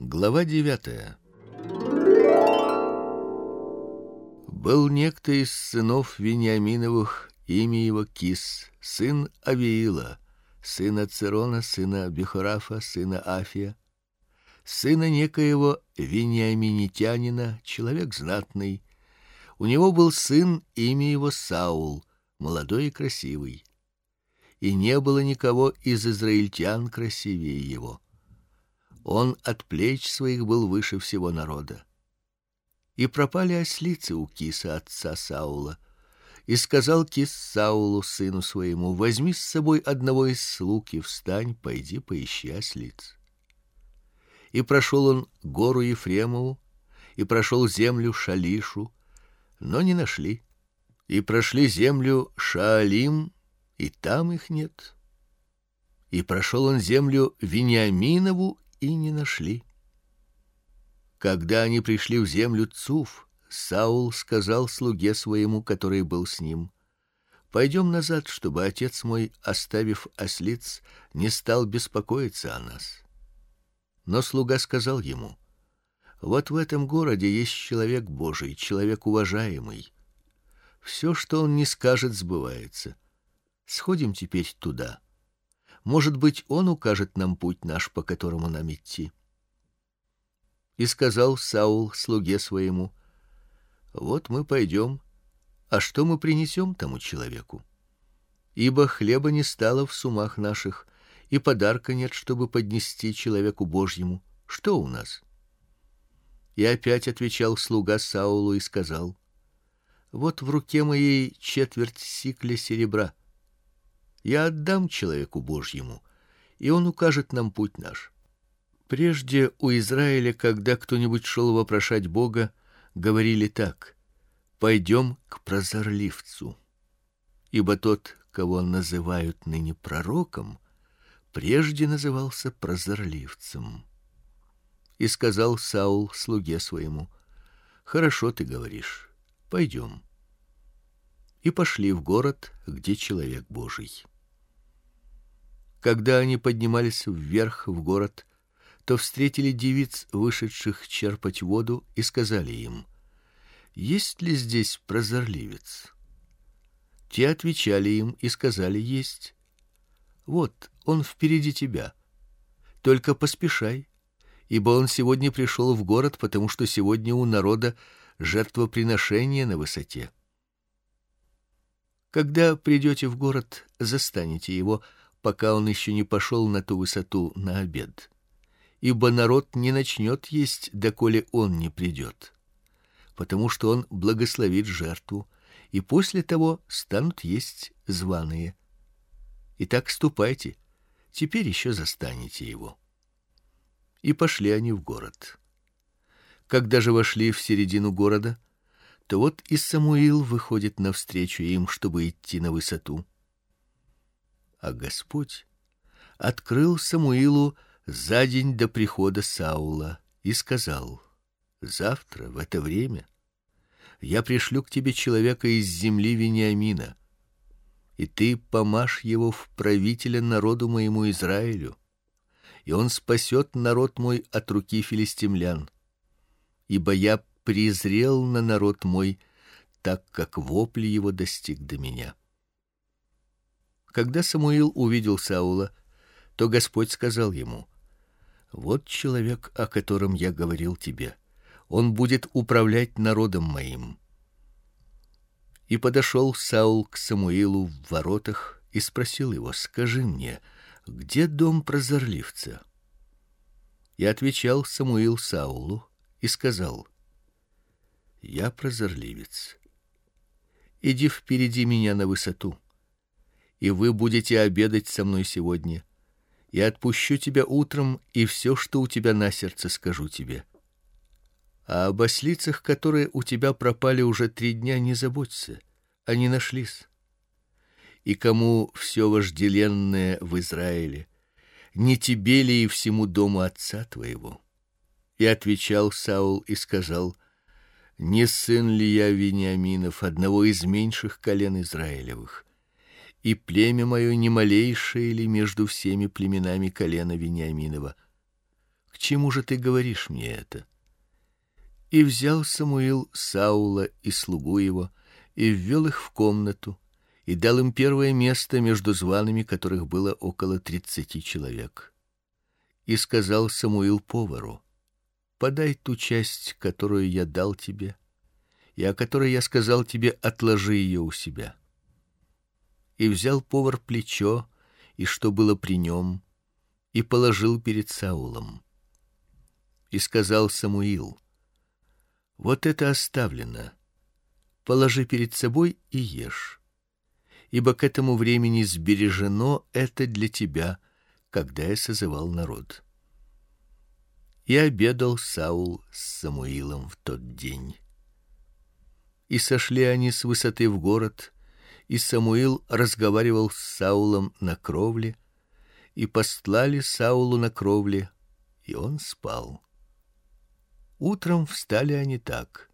Глава девятая. Был некто из сынов Вениаминовых, имя его Кис, сын Авиила, сына Цирона, сына Бехорафа, сына Афия, сына некоего Вениаминитянина, человек знатный. У него был сын, имя его Саул, молодой и красивый. И не было никого из израильтян красивее его он от плеч своих был выше всего народа. И пропали ослицы у киса отца Саула. И сказал кис Саулу сыну своему: возьми с собой одного из слуг и встань, пойди поищи ослиц. И прошел он гору Ефремову, и прошел землю Шалишу, но не нашли. И прошли землю Шаалим, и там их нет. И прошел он землю Вениаминову, и не нашли. Когда они пришли в землю Цуф, Саул сказал слуге своему, который был с ним: Пойдем назад, чтобы отец мой, оставив ослиц, не стал беспокоиться о нас. Но слуга сказал ему: Вот в этом городе есть человек Божий, человек уважаемый. Все, что он не скажет, сбывается. Сходим теперь туда. Может быть, он укажет нам путь наш, по которому нам идти. И сказал Саул слуге своему: Вот мы пойдем, а что мы принесем тому человеку? Ибо хлеба не стало в сумах наших, и подарка нет, чтобы поднести человеку Божьему. Что у нас? И опять отвечал слуга Саулу и сказал: Вот в руке моей четверть сикля серебра я отдам человеку Божьему, и он укажет нам путь наш. Прежде у Израиля, когда кто-нибудь шел вопрошать Бога, говорили так: пойдем к прозорливцу. Ибо тот, кого называют ныне пророком, прежде назывался прозорливцем. И сказал Саул слуге своему: Хорошо ты говоришь. пойдем. И пошли в город, где человек Божий. Когда они поднимались вверх в город, то встретили девиц, вышедших черпать воду, и сказали им: "Есть ли здесь прозорливец?" Те отвечали им и сказали: "Есть. Вот, он впереди тебя. Только поспешай, ибо он сегодня пришел в город, потому что сегодня у народа жертвоприношение на высоте. Когда придете в город, застанете его, пока он еще не пошел на ту высоту на обед. Ибо народ не начнет есть, доколе он не придет, потому что он благословит жертву, и после того станут есть званые. Итак, ступайте, теперь еще застанете его. И пошли они в город. Когда же вошли в середину города, то вот и Самуил выходит навстречу им, чтобы идти на высоту а Господь открыл Самуилу за день до прихода Саула и сказал: "Завтра в это время я пришлю к тебе человека из земли Вениамина, и ты помажь его в правителя народу моему Израилю, и он спасет народ мой от руки филистимлян. Ибо я презрел на народ мой, так как вопли его достиг до меня". Когда Самуил увидел Саула, то Господь сказал ему: Вот человек, о котором я говорил тебе. Он будет управлять народом моим. И подошел Саул к Самуилу в воротах и спросил его: "Скажи мне, где дом прозорливца?" И отвечал Самуил Саулу и сказал: "Я прозорливец. Иди впереди меня на высоту и вы будете обедать со мной сегодня. Я отпущу тебя утром, и все, что у тебя на сердце, скажу тебе. А об ослицах, которые у тебя пропали уже три дня, не заботься, они нашлись. И кому все вожделенное в Израиле, не тебе ли и всему дому отца твоего? И отвечал Саул и сказал: Не сын ли я Вениаминов, одного из меньших колен Израилевых? И племя мое не малейшее ли между всеми племенами колена Вениаминова? К чему же ты говоришь мне это? И взял Самуил Саула и слугу его и ввел их в комнату и дал им первое место между зваными, которых было около тридцати человек. И сказал Самуил повару: "Подай ту часть, которую я дал тебе, и о которой я сказал тебе, отложи ее у себя". И взял повар плечо и что было при нем, и положил перед Саулом. И сказал Самуил: Вот это оставлено. Положи перед собой и ешь. Ибо к этому времени сбережено это для тебя, когда я созывал народ. И обедал Саул с Самуилом в тот день. И сошли они с высоты в город, и Самуил разговаривал с Саулом на кровле, и послали Саулу на кровле, и он спал. Утром встали они так: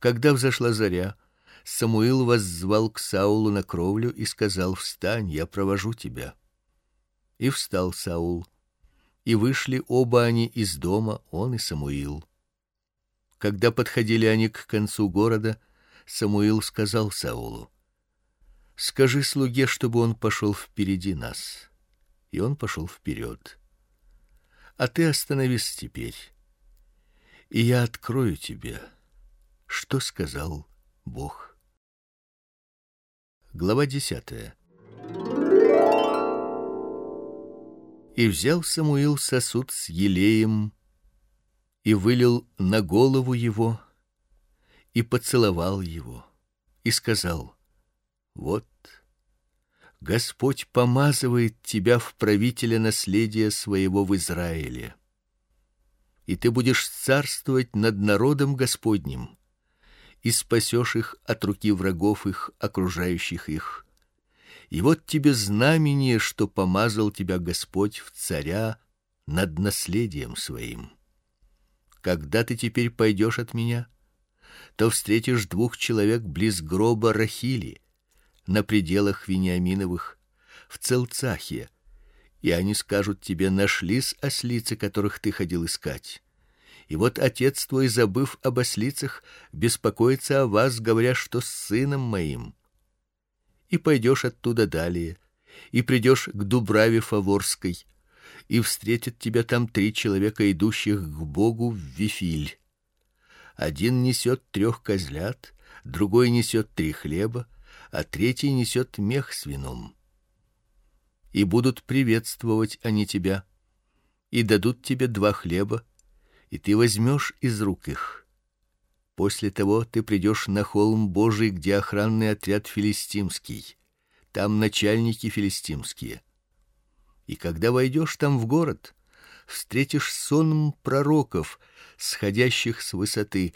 когда взошла заря, Самуил воззвал к Саулу на кровлю и сказал: "Встань, я провожу тебя". И встал Саул, и вышли оба они из дома, он и Самуил. Когда подходили они к концу города, Самуил сказал Саулу: "Скажи слуге, чтобы он пошел впереди нас" и он пошел вперед. А ты остановись теперь, и я открою тебе, что сказал Бог. Глава десятая. И взял Самуил сосуд с елеем и вылил на голову его и поцеловал его и сказал: Вот Господь помазывает тебя в правителя наследия своего в Израиле. И ты будешь царствовать над народом Господним и спасешь их от руки врагов их, окружающих их. И вот тебе знамение, что помазал тебя Господь в царя над наследием своим. Когда ты теперь пойдешь от меня, то встретишь двух человек близ гроба Рахили на пределах Вениаминовых, в Целцахе, и они скажут тебе: нашлись ослицы, которых ты ходил искать. И вот отец твой, забыв об ослицах, беспокоится о вас, говоря, что с сыном моим. И пойдешь оттуда далее, и придешь к Дубраве Фаворской, и встретят тебя там три человека, идущих к Богу в Вифиль. Один несет трех козлят, другой несет три хлеба, а третий несет мех с вином. И будут приветствовать они тебя, и дадут тебе два хлеба, и ты возьмешь из рук их. После того ты придешь на холм Божий, где охранный отряд филистимский. Там начальники филистимские. И когда войдешь там в город, встретишь сон пророков, сходящих с высоты,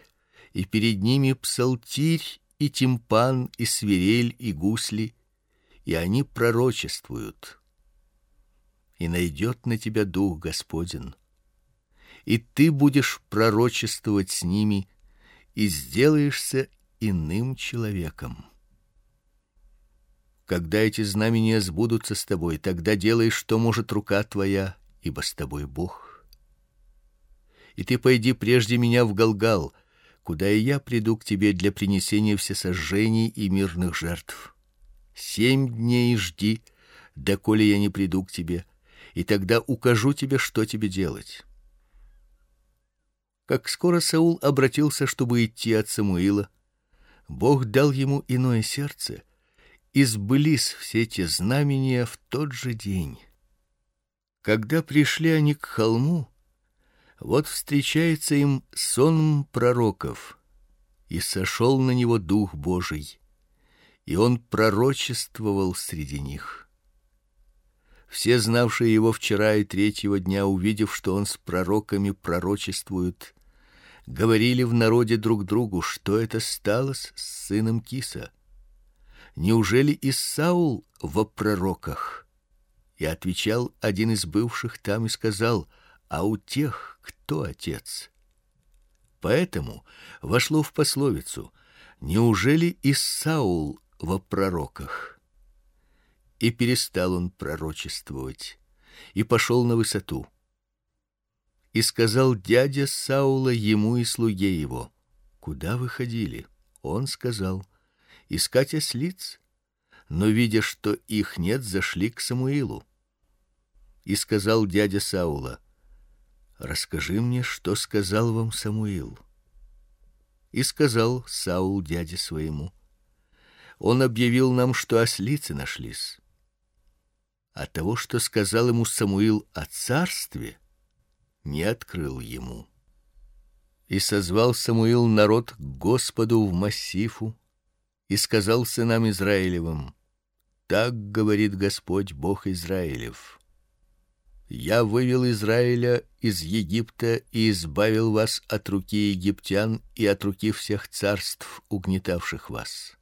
и перед ними псалтирь и тимпан, и свирель, и гусли, и они пророчествуют. И найдет на тебя дух Господень, и ты будешь пророчествовать с ними, и сделаешься иным человеком. Когда эти знамения сбудутся с тобой, тогда делай, что может рука твоя, ибо с тобой Бог. И ты пойди прежде меня в Галгал, куда и я приду к тебе для принесения всесожжений и мирных жертв. Семь дней жди, доколе я не приду к тебе, и тогда укажу тебе, что тебе делать. Как скоро Саул обратился, чтобы идти от Самуила, Бог дал ему иное сердце, и сбылись все эти знамения в тот же день. Когда пришли они к холму, вот встречается им сон пророков, и сошел на него дух Божий, и он пророчествовал среди них. Все знавшие его вчера и третьего дня, увидев, что он с пророками пророчествует, говорили в народе друг другу, что это стало с сыном Киса. Неужели и Саул во пророках? И отвечал один из бывших там и сказал: а у тех, кто отец. Поэтому вошло в пословицу: неужели и Саул во пророках? И перестал он пророчествовать и пошел на высоту. И сказал дядя Саула ему и слуге его: Куда вы ходили? Он сказал: Искать ослиц. Но видя, что их нет, зашли к Самуилу. И сказал дядя Саула: Расскажи мне, что сказал вам Самуил. И сказал Саул дяде своему: Он объявил нам, что ослицы нашлись. А того, что сказал ему Самуил о царстве, не открыл ему. И созвал Самуил народ к Господу в Массифу и сказал сынам Израилевым: Так говорит Господь Бог Израилев: Я вывел Израиля из Египта и избавил вас от руки египтян и от руки всех царств, угнетавших вас.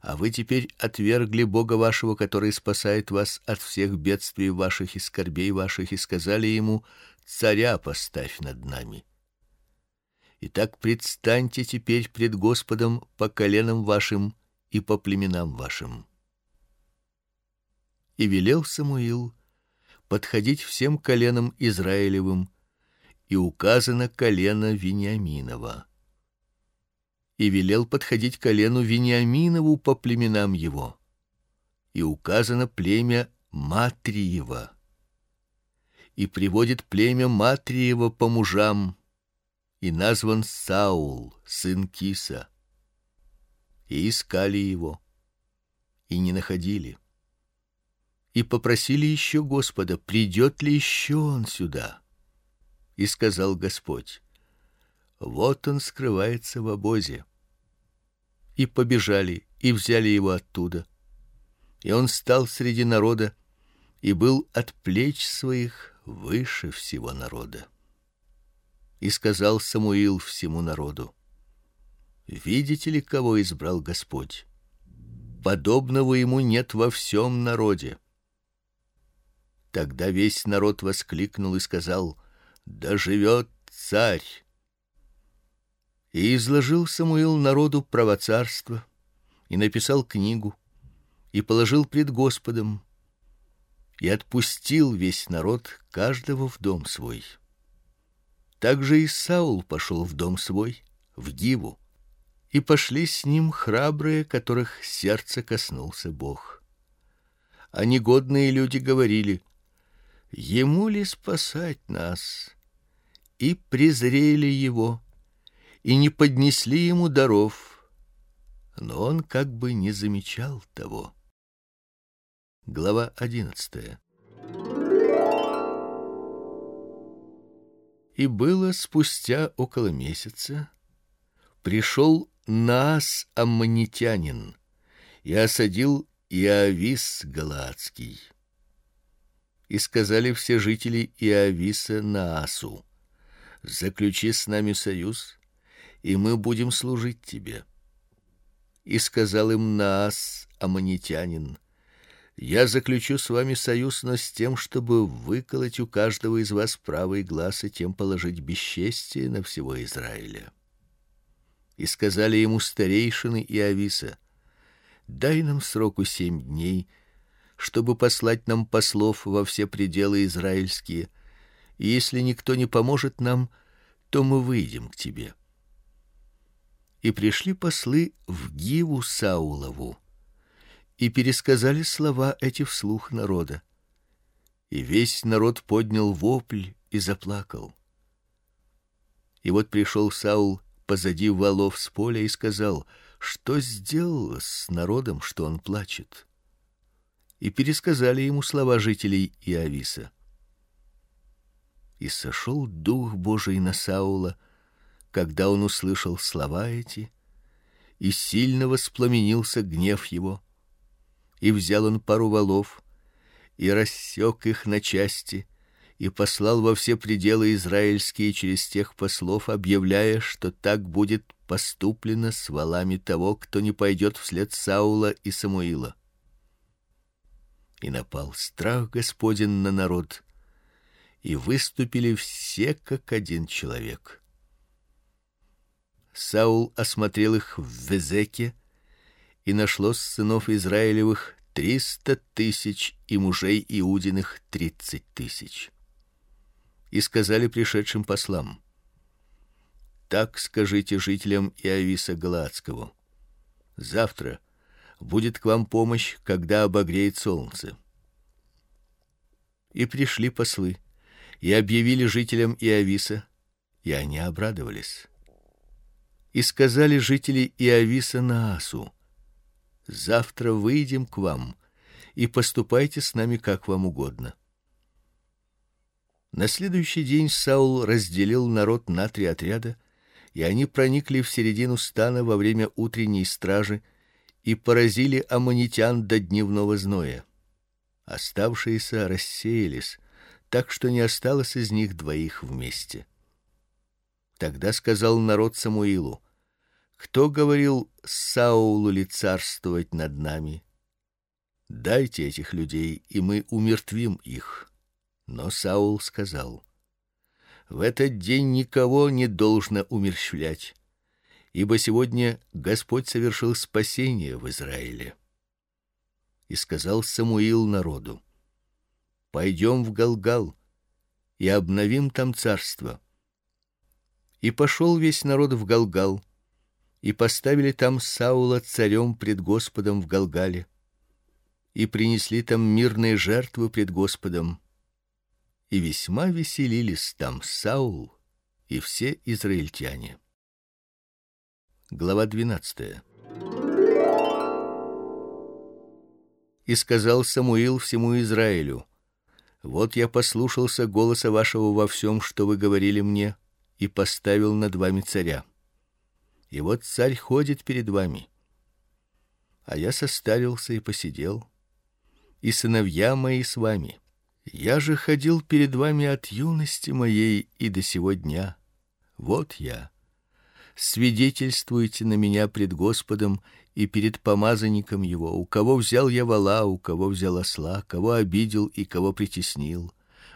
А вы теперь отвергли Бога вашего, который спасает вас от всех бедствий ваших и скорбей ваших, и сказали ему: царя поставь над нами. Итак, предстаньте теперь пред Господом по коленам вашим и по племенам вашим. И велел Самуил подходить всем коленам Израилевым, и указано колено Вениаминова. И велел подходить колену Вениаминову по племенам его. И указано племя Матриева и приводит племя Матриева по мужам, и назван Саул, сын Киса. И искали его, и не находили. И попросили еще Господа, придет ли еще он сюда. И сказал Господь: Вот он скрывается в обозе. И побежали и взяли его оттуда. И он стал среди народа и был от плеч своих выше всего народа. И сказал Самуил всему народу: Видите ли, кого избрал Господь? Подобного ему нет во всем народе. Тогда весь народ воскликнул и сказал: Да живет царь! И изложил Самуил народу право царства и написал книгу и положил пред Господом и отпустил весь народ каждого в дом свой. Также и Саул пошел в дом свой, в Гиву, и пошли с ним храбрые, которых сердце коснулся Бог. А негодные люди говорили: ему ли спасать нас? И презрели его, и не поднесли ему даров. Но он как бы не замечал того. Глава одиннадцатая. И было спустя около месяца пришел Наас аммонитянин и осадил Иавис галаадский. И сказали все жители Иависа Наасу: заключи с нами союз, и мы будем служить тебе. И сказал им Наас аммонитянин: я заключу с вами союз, но с тем, чтобы выколоть у каждого из вас правый глаз и тем положить бесчестие на всего Израиля. И сказали ему старейшины и Ависа: Дай нам сроку семь дней, чтобы послать нам послов во все пределы израильские. И если никто не поможет нам, то мы выйдем к тебе. И пришли послы в Гиву Саулову и пересказали слова эти вслух народа. И весь народ поднял вопль и заплакал. И вот пришел Саул позади валов с поля и сказал: "Что сделал с народом, что он плачет?" И пересказали ему слова жителей Иависа. И сошел дух Божий на Саула, когда он услышал слова эти, и сильно воспламенился гнев его и взял он пару валов и рассек их на части и послал во все пределы израильские через тех послов, объявляя, что так будет поступлено с валами того, кто не пойдет вслед Саула и Самуила. И напал страх Господин на народ, и выступили все как один человек. Саул осмотрел их в Везеке и нашлось сынов Израилевых триста тысяч и мужей Иудиных тридцать тысяч. и сказали пришедшим послам: Так скажите жителям Иависа Галаадского: Завтра будет к вам помощь, когда обогреет солнце. И пришли послы и объявили жителям Иависа, и они обрадовались. И сказали жители Иависа Наасу: Завтра выйдем к вам, и поступайте с нами как вам угодно. На следующий день Саул разделил народ на три отряда, и они проникли в середину стана во время утренней стражи и поразили аммонитян до дневного зноя. Оставшиеся рассеялись, так что не осталось из них двоих вместе. Тогда сказал народ Самуилу: Кто говорил Саулу ли царствовать над нами? Дайте этих людей, и мы умертвим их. Но Саул сказал: В этот день никого не должно умерщвлять, ибо сегодня Господь совершил спасение в Израиле. И сказал Самуил народу: Пойдем в Галгал и обновим там царство. И пошел весь народ в Галгал, и поставили там Саула царем пред Господом в Галгале, и принесли там мирные жертвы пред Господом и весьма веселились там Саул и все израильтяне. Глава 12. И сказал Самуил всему Израилю: Вот я послушался голоса вашего во всем, что вы говорили мне, и поставил над вами царя. И вот царь ходит перед вами. А я состарился и посидел, и сыновья мои с вами. Я же ходил перед вами от юности моей и до сего дня. Вот я. Свидетельствуйте на меня пред Господом и перед помазанником его, у кого взял я вола, у кого взял осла, кого обидел и кого притеснил,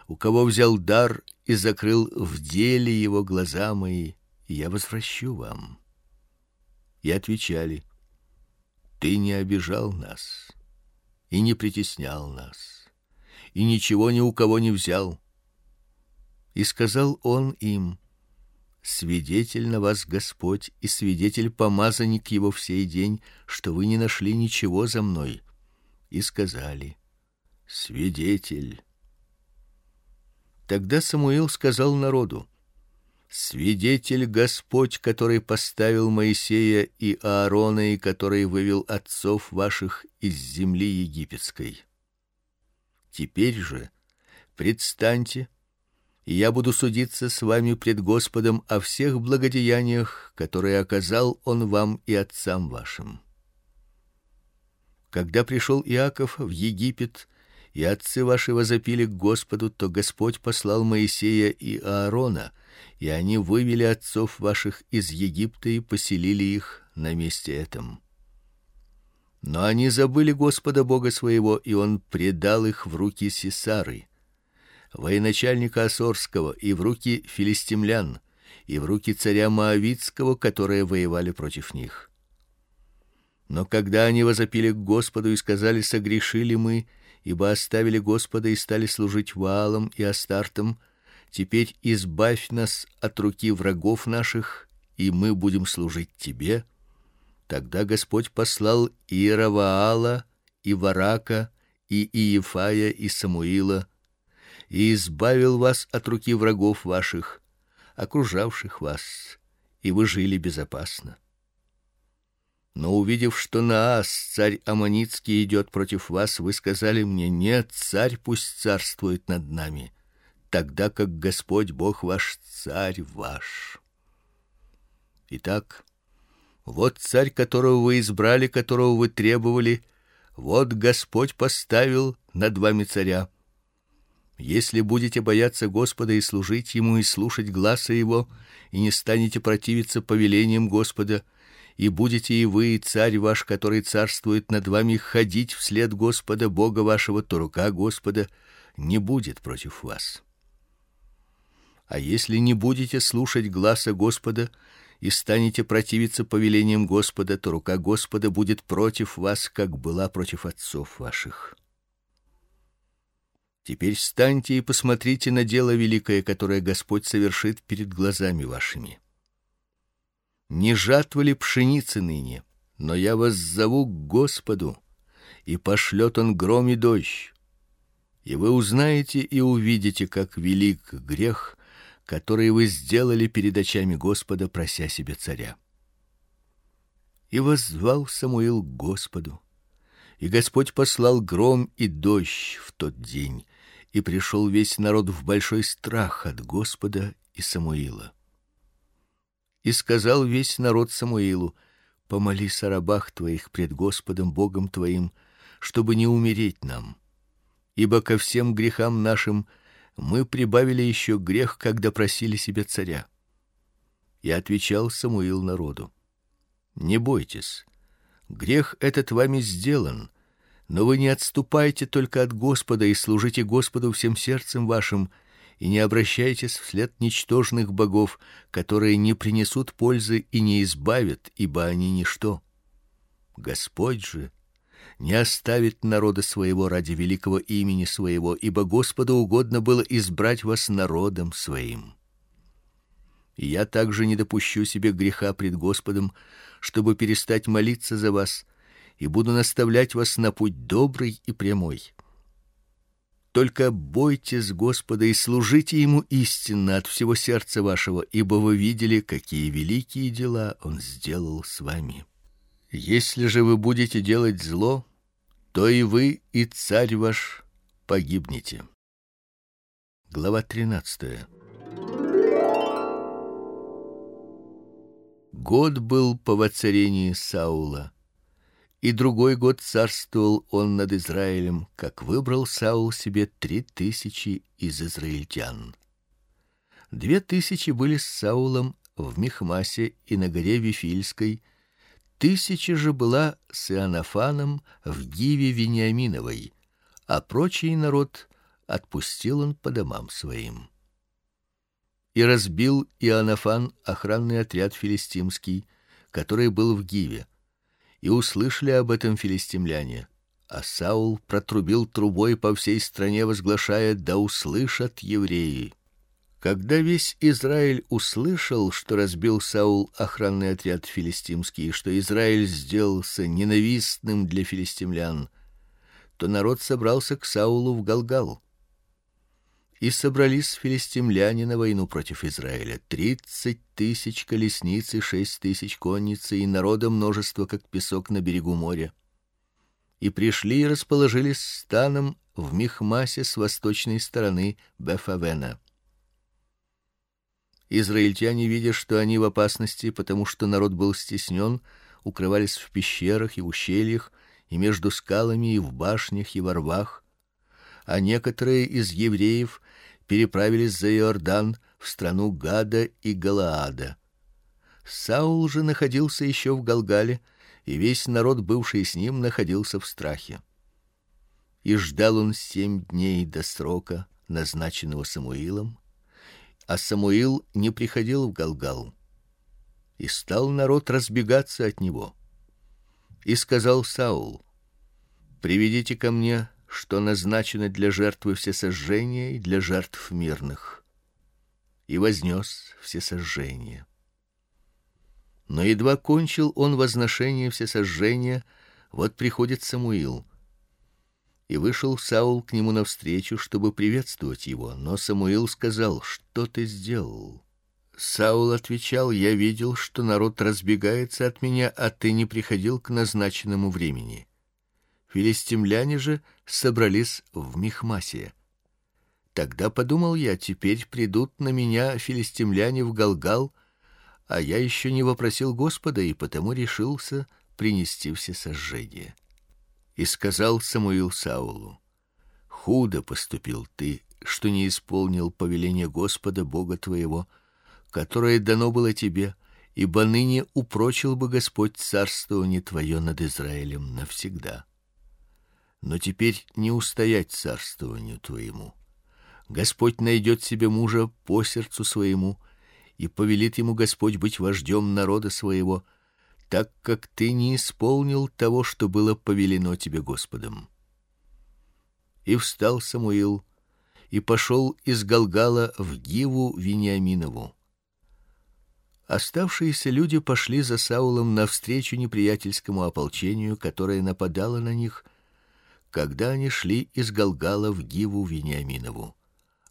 у кого взял дар и закрыл в деле его глаза мои, я возвращу вам. И отвечали: Ты не обижал нас и не притеснял нас и ничего ни у кого не взял. И сказал он им: Свидетель на вас Господь и свидетель помазанник его в сей день, что вы не нашли ничего за мной. И сказали: Свидетель. Тогда Самуил сказал народу: Свидетель Господь, который поставил Моисея и Аарона и который вывел отцов ваших из земли египетской. Теперь же предстаньте, и я буду судиться с вами пред Господом о всех благодеяниях, которые оказал он вам и отцам вашим. Когда пришел Иаков в Египет, и отцы ваши возопили к Господу, то Господь послал Моисея и Аарона, и они вывели отцов ваших из Египта и поселили их на месте этом. Но они забыли Господа Бога своего, и он предал их в руки Сесары, военачальника Асорского, и в руки филистимлян, и в руки царя Моавитского, которые воевали против них. Но когда они возопили к Господу и сказали: согрешили мы, ибо оставили Господа и стали служить Ваалам и Астартам, теперь избавь нас от руки врагов наших, и мы будем служить тебе. Тогда Господь послал Иераваала, и Варака, и Иефая, и Самуила, и избавил вас от руки врагов ваших, окружавших вас, и вы жили безопасно. Но увидев, что Наас, царь аммонитский, идет против вас, вы сказали мне: "Нет, царь пусть царствует над нами, тогда как Господь Бог ваш царь ваш". Итак, вот царь, которого вы избрали, которого вы требовали, вот Господь поставил над вами царя. Если будете бояться Господа и служить ему и слушать гласа его, и не станете противиться повелениям Господа, и будете и вы, и царь ваш, который царствует над вами, ходить вслед Господа Бога вашего, то рука Господа не будет против вас. А если не будете слушать гласа Господа и станете противиться повелениям Господа, то рука Господа будет против вас, как была против отцов ваших. Теперь встаньте и посмотрите на дело великое, которое Господь совершит перед глазами вашими. Не жатва ли пшеницы ныне, но я вас зову к Господу, и пошлет он гром и дождь. И вы узнаете и увидите, как велик грех, который вы сделали перед очами Господа, прося себе царя. И воззвал Самуил к Господу. И Господь послал гром и дождь в тот день, и пришел весь народ в большой страх от Господа и Самуила. И сказал весь народ Самуилу: Помолись о рабах твоих пред Господом Богом твоим, чтобы не умереть нам. Ибо ко всем грехам нашим мы прибавили еще грех, когда просили себе царя. И отвечал Самуил народу: Не бойтесь. Грех этот вами сделан, но вы не отступайте только от Господа и служите Господу всем сердцем вашим и не обращайтесь вслед ничтожных богов, которые не принесут пользы и не избавят, ибо они ничто. Господь же не оставит народа своего ради великого имени своего, ибо Господу угодно было избрать вас народом своим. И я также не допущу себе греха пред Господом, чтобы перестать молиться за вас, и буду наставлять вас на путь добрый и прямой. Только бойтесь Господа и служите ему истинно от всего сердца вашего, ибо вы видели, какие великие дела он сделал с вами. Если же вы будете делать зло, то и вы, и царь ваш погибнете. Глава 13. Год был по воцарении Саула и другой год царствовал он над Израилем, как выбрал Саул себе три тысячи из израильтян. Две тысячи были с Саулом в Михмасе и на горе Вифильской, тысяча же была с Иоаннафаном в Гиве Вениаминовой, а прочий народ отпустил он по домам своим. И разбил Иоаннафан охранный отряд филистимский, который был в Гиве и услышали об этом филистимляне. А Саул протрубил трубой по всей стране, возглашая: "Да услышат евреи!" Когда весь Израиль услышал, что разбил Саул охранный отряд филистимский, и что Израиль сделался ненавистным для филистимлян, то народ собрался к Саулу в Галгал и собрались филистимляне на войну против Израиля. Тридцать тысяч колесниц и шесть тысяч конницы, и народа множество, как песок на берегу моря. И пришли и расположились станом в Михмасе с восточной стороны Бефавена. Израильтяне, видя, что они в опасности, потому что народ был стеснен, укрывались в пещерах и ущельях, и между скалами, и в башнях, и во рвах, а некоторые из евреев переправились за Иордан в страну Гада и Галаада. Саул же находился еще в Галгале, и весь народ, бывший с ним, находился в страхе. И ждал он семь дней до срока, назначенного Самуилом, а Самуил не приходил в Галгал. И стал народ разбегаться от него. И сказал Саул: Приведите ко мне что назначено для жертвы всесожжения и для жертв мирных. И вознес всесожжение. Но едва кончил он возношение всесожжения, вот приходит Самуил. И вышел Саул к нему навстречу, чтобы приветствовать его, но Самуил сказал: "Что ты сделал?" Саул отвечал: "Я видел, что народ разбегается от меня, а ты не приходил к назначенному времени". Филистимляне же собрались в Михмасе. Тогда подумал я: теперь придут на меня филистимляне в Галгал, а я еще не вопросил Господа и потому решился принести все сожжения. И сказал Самуил Саулу: Худо поступил ты, что не исполнил повеление Господа Бога твоего, которое дано было тебе, ибо ныне упрочил бы Господь царствование твое над Израилем навсегда но теперь не устоять царствованию твоему. Господь найдет себе мужа по сердцу своему, и повелит ему Господь быть вождем народа своего, так как ты не исполнил того, что было повелено тебе Господом. И встал Самуил и пошел из Галгала в Гиву Вениаминову. Оставшиеся люди пошли за Саулом навстречу неприятельскому ополчению, которое нападало на них, когда они шли из Галгала в Гиву Вениаминову.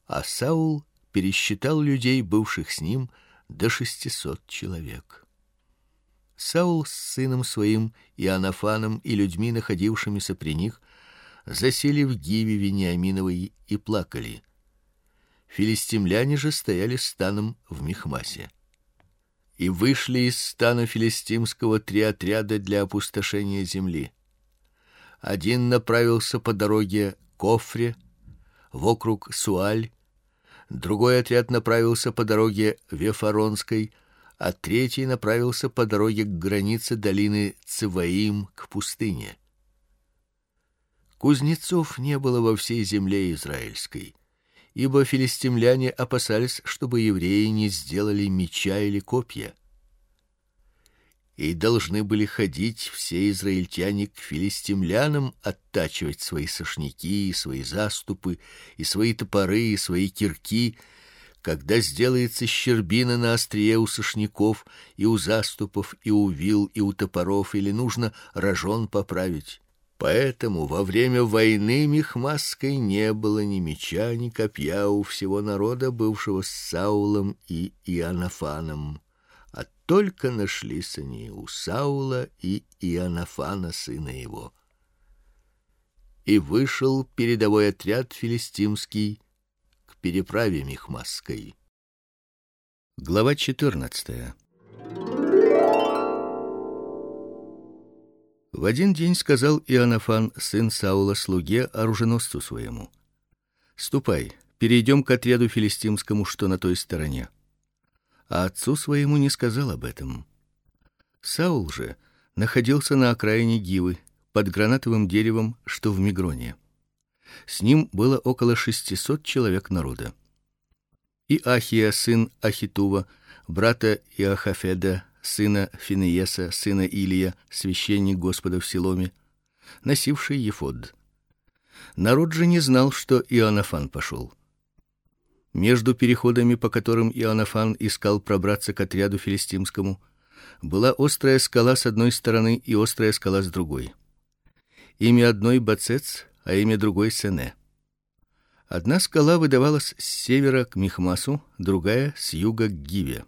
А Саул пересчитал людей, бывших с ним, до шестисот человек. Саул с сыном своим и Анафаном и людьми, находившимися при них, засели в Гиве Вениаминовой и плакали. Филистимляне же стояли станом в Михмасе и вышли из стана филистимского три отряда для опустошения земли. Один направился по дороге к Офре, вокруг Суаль, другой отряд направился по дороге Вефаронской, а третий направился по дороге к границе долины Циваим к пустыне. Кузнецов не было во всей земле израильской ибо филистимляне опасались, чтобы евреи не сделали меча или копья. И должны были ходить все израильтяне к филистимлянам оттачивать свои сошники, и свои заступы, и свои топоры, и свои кирки, когда сделается щербина на острие у сошников, и у заступов, и у вил, и у топоров, или нужно рожон поправить. Поэтому во время войны Михмасской не было ни меча, ни копья у всего народа, бывшего с Саулом и Иоаннафаном, а только нашлись они у Саула и Иоаннафана сына его. И вышел передовой отряд филистимский к переправе Михмасской. Глава четырнадцатая. В один день сказал Иоаннафан, сын Саула, слуге оруженосцу своему: "Ступай, перейдем к отряду филистимскому, что на той стороне". А отцу своему не сказал об этом. Саул же находился на окраине Гивы, под гранатовым деревом, что в Мигроне. С ним было около шестисот человек народа. И Ахия сын Ахитува, брата Иохафеда, сына Финееса, сына Илия, священник Господа в Силоме, носивший ефод. Народ же не знал, что Иоаннафан пошел. Между переходами, по которым Иоаннафан искал пробраться к отряду филистимскому, была острая скала с одной стороны и острая скала с другой. Имя одной Бацец, а имя другой Сене. Одна скала выдавалась с севера к Михмасу, другая с юга к Гиве.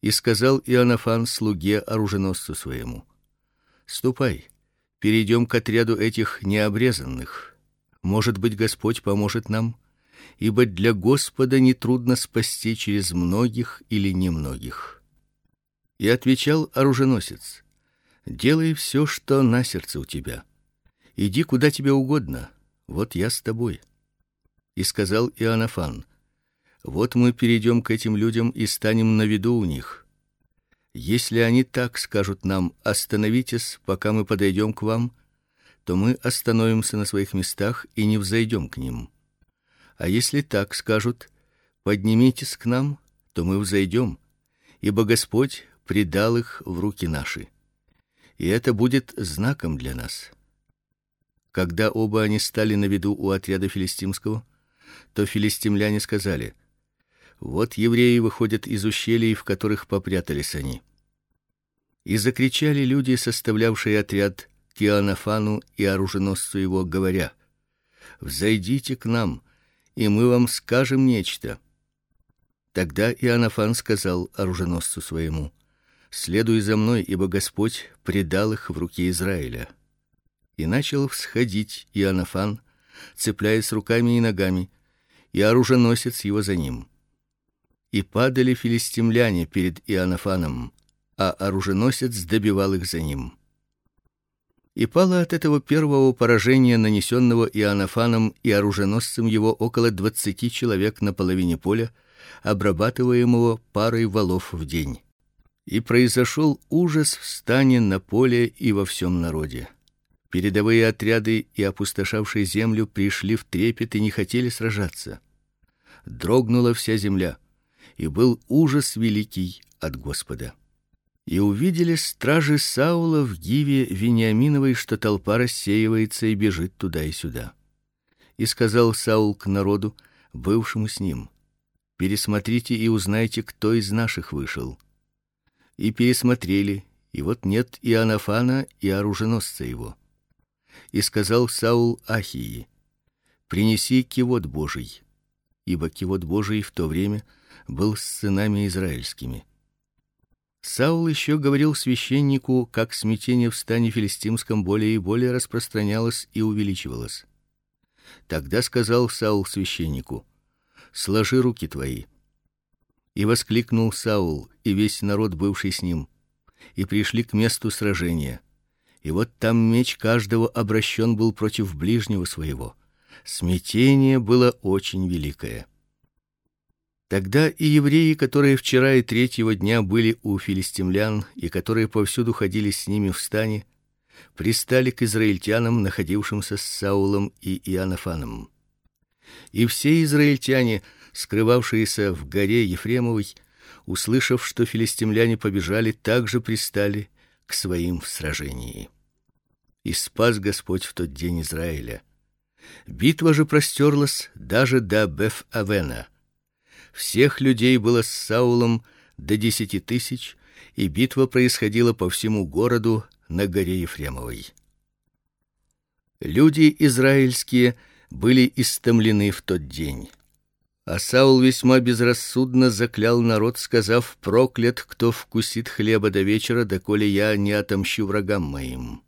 И сказал Иоаннафан слуге оруженосцу своему: "Ступай, перейдем к отряду этих необрезанных. Может быть, Господь поможет нам, ибо для Господа не трудно спасти через многих или немногих". И отвечал оруженосец: "Делай все, что на сердце у тебя. Иди куда тебе угодно. Вот я с тобой". И сказал Иоаннафан: вот мы перейдем к этим людям и станем на виду у них. Если они так скажут нам: "Остановитесь, пока мы подойдем к вам", то мы остановимся на своих местах и не взойдем к ним. А если так скажут: "Поднимитесь к нам", то мы взойдем, ибо Господь предал их в руки наши. И это будет знаком для нас. Когда оба они стали на виду у отряда филистимского, то филистимляне сказали: вот евреи выходят из ущелий, в которых попрятались они. И закричали люди, составлявшие отряд к и оруженосцу его, говоря: "Взойдите к нам, и мы вам скажем нечто". Тогда Иоаннафан сказал оруженосцу своему: "Следуй за мной, ибо Господь предал их в руки Израиля". И начал всходить Иоаннафан, цепляясь руками и ногами, и оруженосец его за ним и падали филистимляне перед Иоаннафаном, а оруженосец добивал их за ним. И пало от этого первого поражения, нанесенного Иоаннафаном и оруженосцем его, около двадцати человек на половине поля, обрабатываемого парой валов в день. И произошел ужас в стане на поле и во всем народе. Передовые отряды и опустошавшие землю пришли в трепет и не хотели сражаться. Дрогнула вся земля и был ужас великий от Господа. И увидели стражи Саула в Гиве Вениаминовой, что толпа рассеивается и бежит туда и сюда. И сказал Саул к народу, бывшему с ним: Пересмотрите и узнайте, кто из наших вышел. И пересмотрели, и вот нет и Анафана, и оруженосца его. И сказал Саул Ахии: Принеси кивот Божий, ибо кивот Божий в то время был с сынами израильскими. Саул еще говорил священнику, как смятение в стане филистимском более и более распространялось и увеличивалось. Тогда сказал Саул священнику: "Сложи руки твои". И воскликнул Саул и весь народ, бывший с ним, и пришли к месту сражения. И вот там меч каждого обращен был против ближнего своего. Смятение было очень великое. Тогда и евреи, которые вчера и третьего дня были у филистимлян и которые повсюду ходили с ними в стане, пристали к израильтянам, находившимся с Саулом и Иоаннафаном. И все израильтяне, скрывавшиеся в горе Ефремовой, услышав, что филистимляне побежали, также пристали к своим в сражении. И спас Господь в тот день Израиля. Битва же простерлась даже до Беф-Авена — всех людей было с Саулом до десяти тысяч, и битва происходила по всему городу на горе Ефремовой. Люди израильские были истомлены в тот день. А Саул весьма безрассудно заклял народ, сказав: "Проклят, кто вкусит хлеба до вечера, доколе я не отомщу врагам моим".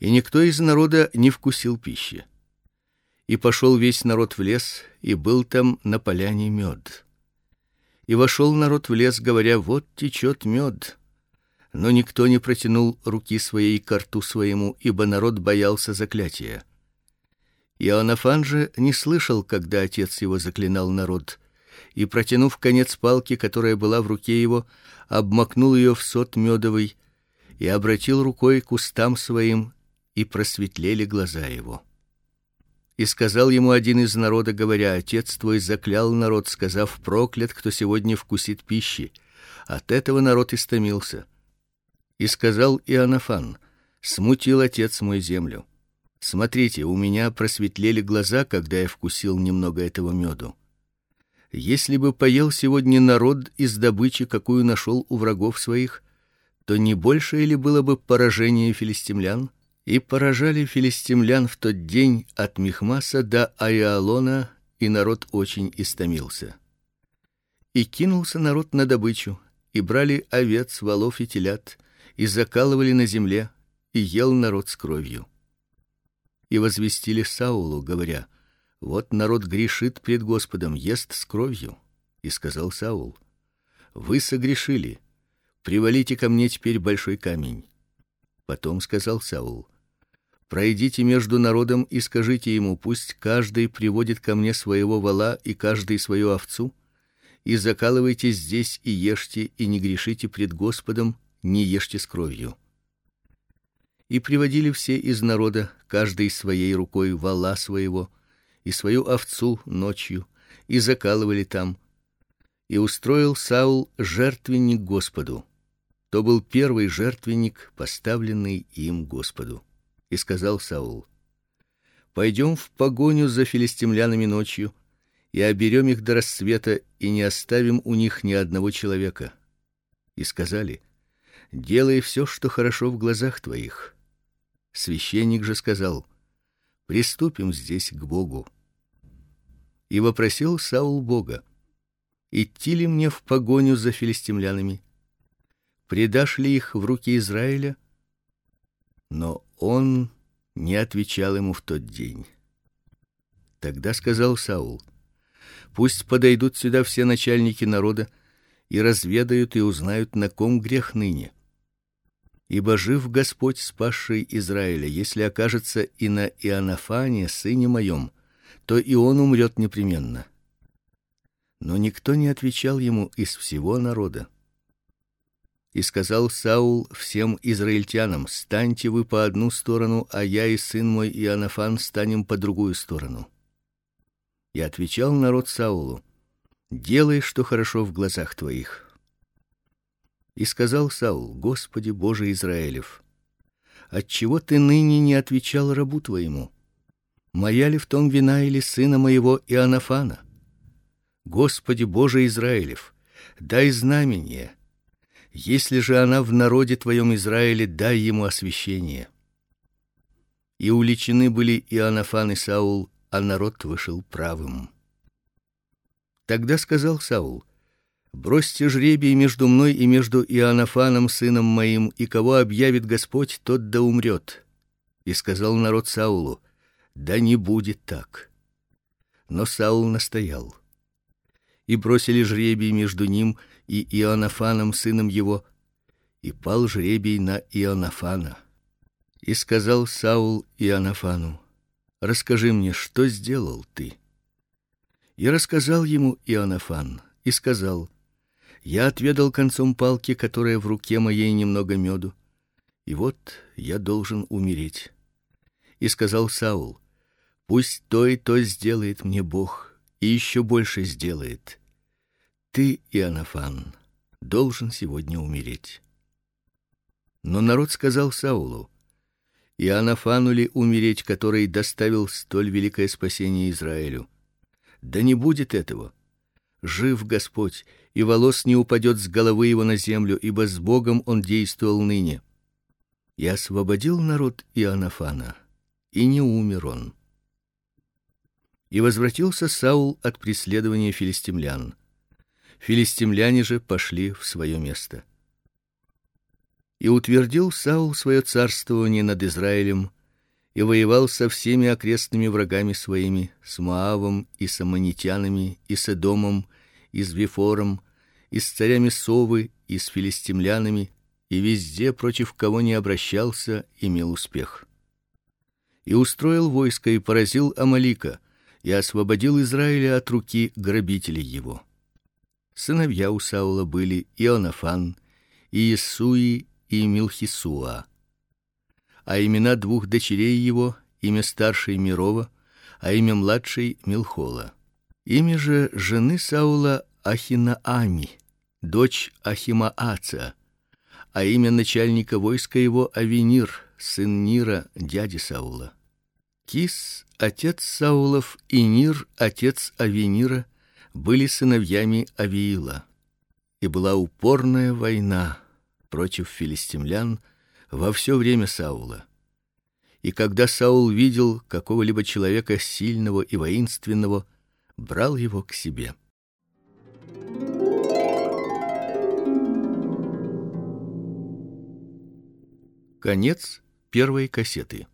И никто из народа не вкусил пищи. И пошел весь народ в лес, и был там на поляне мед. И вошел народ в лес, говоря: вот течет мед. Но никто не протянул руки своей к рту своему, ибо народ боялся заклятия. Иоаннафан же не слышал, когда отец его заклинал народ, и протянув конец палки, которая была в руке его, обмакнул ее в сот медовый и обратил рукой к устам своим, и просветлели глаза его. И сказал ему один из народа, говоря: Отец твой заклял народ, сказав: проклят, кто сегодня вкусит пищи. От этого народ истомился. И сказал Иоаннафан: смутил отец мой землю. Смотрите, у меня просветлели глаза, когда я вкусил немного этого меду. Если бы поел сегодня народ из добычи, какую нашел у врагов своих, то не больше или было бы поражение филистимлян? И поражали филистимлян в тот день от Михмаса до Аиалона, и народ очень истомился. И кинулся народ на добычу, и брали овец, волов и телят, и закалывали на земле, и ел народ с кровью. И возвестили Саулу, говоря: вот народ грешит пред Господом, ест с кровью. И сказал Саул: Вы согрешили. Привалите ко мне теперь большой камень. Потом сказал Саул: Пройдите между народом и скажите ему: пусть каждый приводит ко мне своего вола и каждый свою овцу, и закалывайте здесь и ешьте и не грешите пред Господом, не ешьте с кровью. И приводили все из народа, каждый своей рукой вола своего и свою овцу ночью, и закалывали там. И устроил Саул жертвенник Господу. То был первый жертвенник, поставленный им Господу и сказал Саул: Пойдем в погоню за филистимлянами ночью и оберем их до рассвета и не оставим у них ни одного человека. И сказали: Делай все, что хорошо в глазах твоих. Священник же сказал: Приступим здесь к Богу. И вопросил Саул Бога: Идти ли мне в погоню за филистимлянами? Предашь ли их в руки Израиля? Но он не отвечал ему в тот день. Тогда сказал Саул: Пусть подойдут сюда все начальники народа и разведают и узнают, на ком грех ныне. Ибо жив Господь, спасший Израиля, если окажется и на Иоаннафане, сыне моем, то и он умрет непременно. Но никто не отвечал ему из всего народа. И сказал Саул всем израильтянам: "Станьте вы по одну сторону, а я и сын мой Иоаннафан станем по другую сторону". И отвечал народ Саулу: "Делай, что хорошо в глазах твоих". И сказал Саул: "Господи Боже Израилев, отчего ты ныне не отвечал рабу твоему? Моя ли в том вина или сына моего Иоаннафана? Господи Боже Израилев, дай знамение. Если же она в народе твоем Израиле, дай ему освящение. И уличены были Иоаннафан и Саул, а народ вышел правым. Тогда сказал Саул: Бросьте жребий между мной и между Иоаннафаном сыном моим, и кого объявит Господь, тот да умрет. И сказал народ Саулу: Да не будет так. Но Саул настоял. И бросили жребий между ним и Иоаннафаном сыном его, и пал жребий на Иоаннафана. И сказал Саул Иоаннафану: Расскажи мне, что сделал ты? И рассказал ему Иоаннафан и сказал: Я отведал концом палки, которая в руке моей немного меду, и вот я должен умереть. И сказал Саул: Пусть то и то сделает мне Бог, и еще больше сделает. Ты, Иоаннафан, должен сегодня умереть. Но народ сказал Саулу: Иоаннафану ли умереть, который доставил столь великое спасение Израилю? Да не будет этого. Жив Господь, и волос не упадет с головы его на землю, ибо с Богом он действовал ныне. И освободил народ Иоаннафана, и не умер он. И возвратился Саул от преследования филистимлян. Филистимляне же пошли в свое место. И утвердил Саул свое царствование над Израилем и воевал со всеми окрестными врагами своими, с Моавом и с аммонитянами, и с Эдомом, и с Вифором, и с царями Совы, и с филистимлянами, и везде против кого не обращался, имел успех. И устроил войско и поразил Амалика, и освободил Израиля от руки грабителей его. Сыновья у Саула были Ионафан, и Исуи, и Милхисуа а имена двух дочерей его, имя старшей Мирова, а имя младшей Милхола. Имя же жены Саула Ахинаами, дочь Ахимааца, а имя начальника войска его Авенир, сын Нира, дяди Саула. Кис, отец Саулов, и Нир, отец Авенира, были сыновьями Авиила. И была упорная война против филистимлян во все время Саула. И когда Саул видел какого-либо человека сильного и воинственного, брал его к себе. Конец первой кассеты.